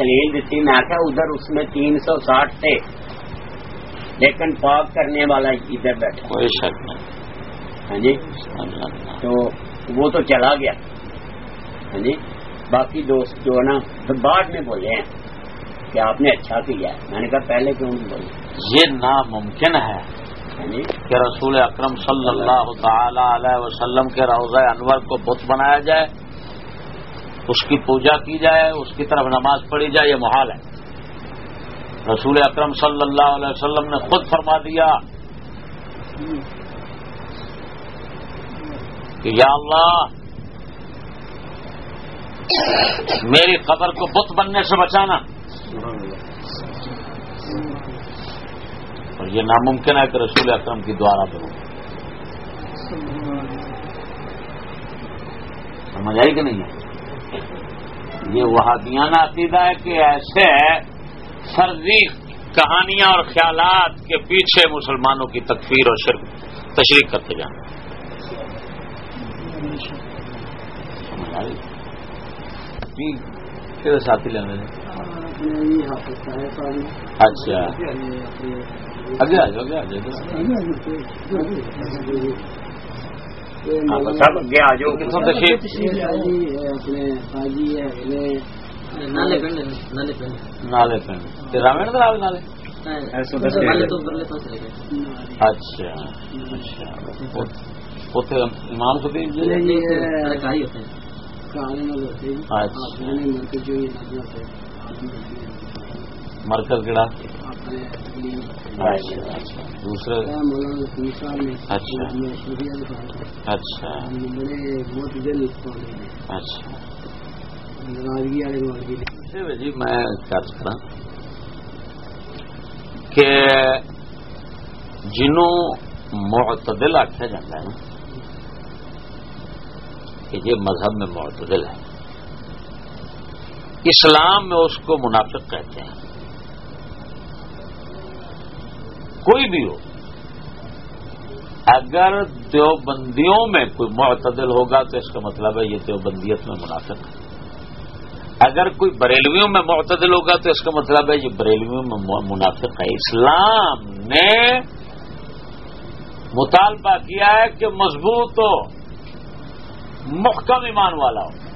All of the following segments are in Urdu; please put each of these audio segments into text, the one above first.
دلیل دیتی میں آخیا ادھر اس میں تین سو ساٹھ تھے لیکن پاک کرنے والا ادھر بیٹھا۔ کوئی شک نہیں۔ ہاں جی؟ تو وہ تو چلا گیا۔ ہاں جی؟ باقی دوست جو ہے نا بعد میں بولے ہیں کہ آپ نے اچھا کیا ہے۔ میں نے کہا پہلے کیوں نہیں بولے؟ یہ ناممکن ہے ہاں جی؟ کہ رسول اکرم صلی اللہ تعالی علیہ وسلم کے روضہ انور کو بت بنایا جائے۔ اس کی پوجا کی جائے، اس کی طرف نماز پڑھی جائے، یہ محال ہے۔ رسول اکرم صلی اللہ علیہ وسلم نے خود فرما دیا کہ یا اللہ، میری قبر کو بت بننے سے بچانا۔ اور یہ ناممکن ہے کہ رسول اکرم کی دوارا دو سمجھ آئی کہ نہیں ہے؟ یہ وہابیانہ عقیدہ ہے کہ ایسے فرضی کہانیاں اور خیالات کے پیچھے مسلمانوں کی تکفیر اور شرک تشریح کرتے جانا جی، ساتھی لینے اچھا۔ اگے آ جاؤ اگے آ جاؤ سب اگے آ جاؤ کتوں تشریف؟ نالے پنڈ نالے پنڈ نالے پنڈ۔ راوین دراو نالے؟ نالے تو برلے پاس لے گئے۔ اچھا اچھا۔ امام جی؟ سرکاری ہوتے ہیں۔ مرکز کہڑا اچھا، دوسرے اچھا اچھا اچھا۔, اچھا جی میں چرچ کرا کہ جنوں معتدل آخیا جاتا ہے نا، کہ یہ مذہب میں معتدل ہے۔ اسلام میں اس کو منافق کہتے ہیں۔ کوئی بھی ہو۔ اگر دیوبندیوں میں کوئی معتدل ہوگا تو اس کا مطلب ہے یہ دیوبندیت میں منافق ہے۔ اگر کوئی بریلویوں میں معتدل ہوگا تو اس کا مطلب ہے یہ بریلویوں میں منافق ہے۔ اسلام نے مطالبہ کیا ہے کہ مضبوط ہو، محکم ایمان والا ہو۔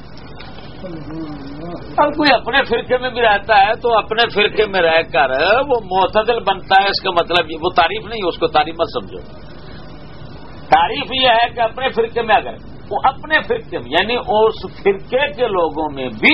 اب کوئی اپنے فرقے میں بھی رہتا ہے تو اپنے فرقے میں رہ کر وہ معتدل بنتا ہے، اس کا مطلب یہ، وہ تعریف نہیں، اس کو تعریف مت سمجھو۔ تعریف یہ ہے کہ اپنے فرقے میں اگر، وہ اپنے فرقے میں یعنی اس فرقے کے لوگوں میں بھی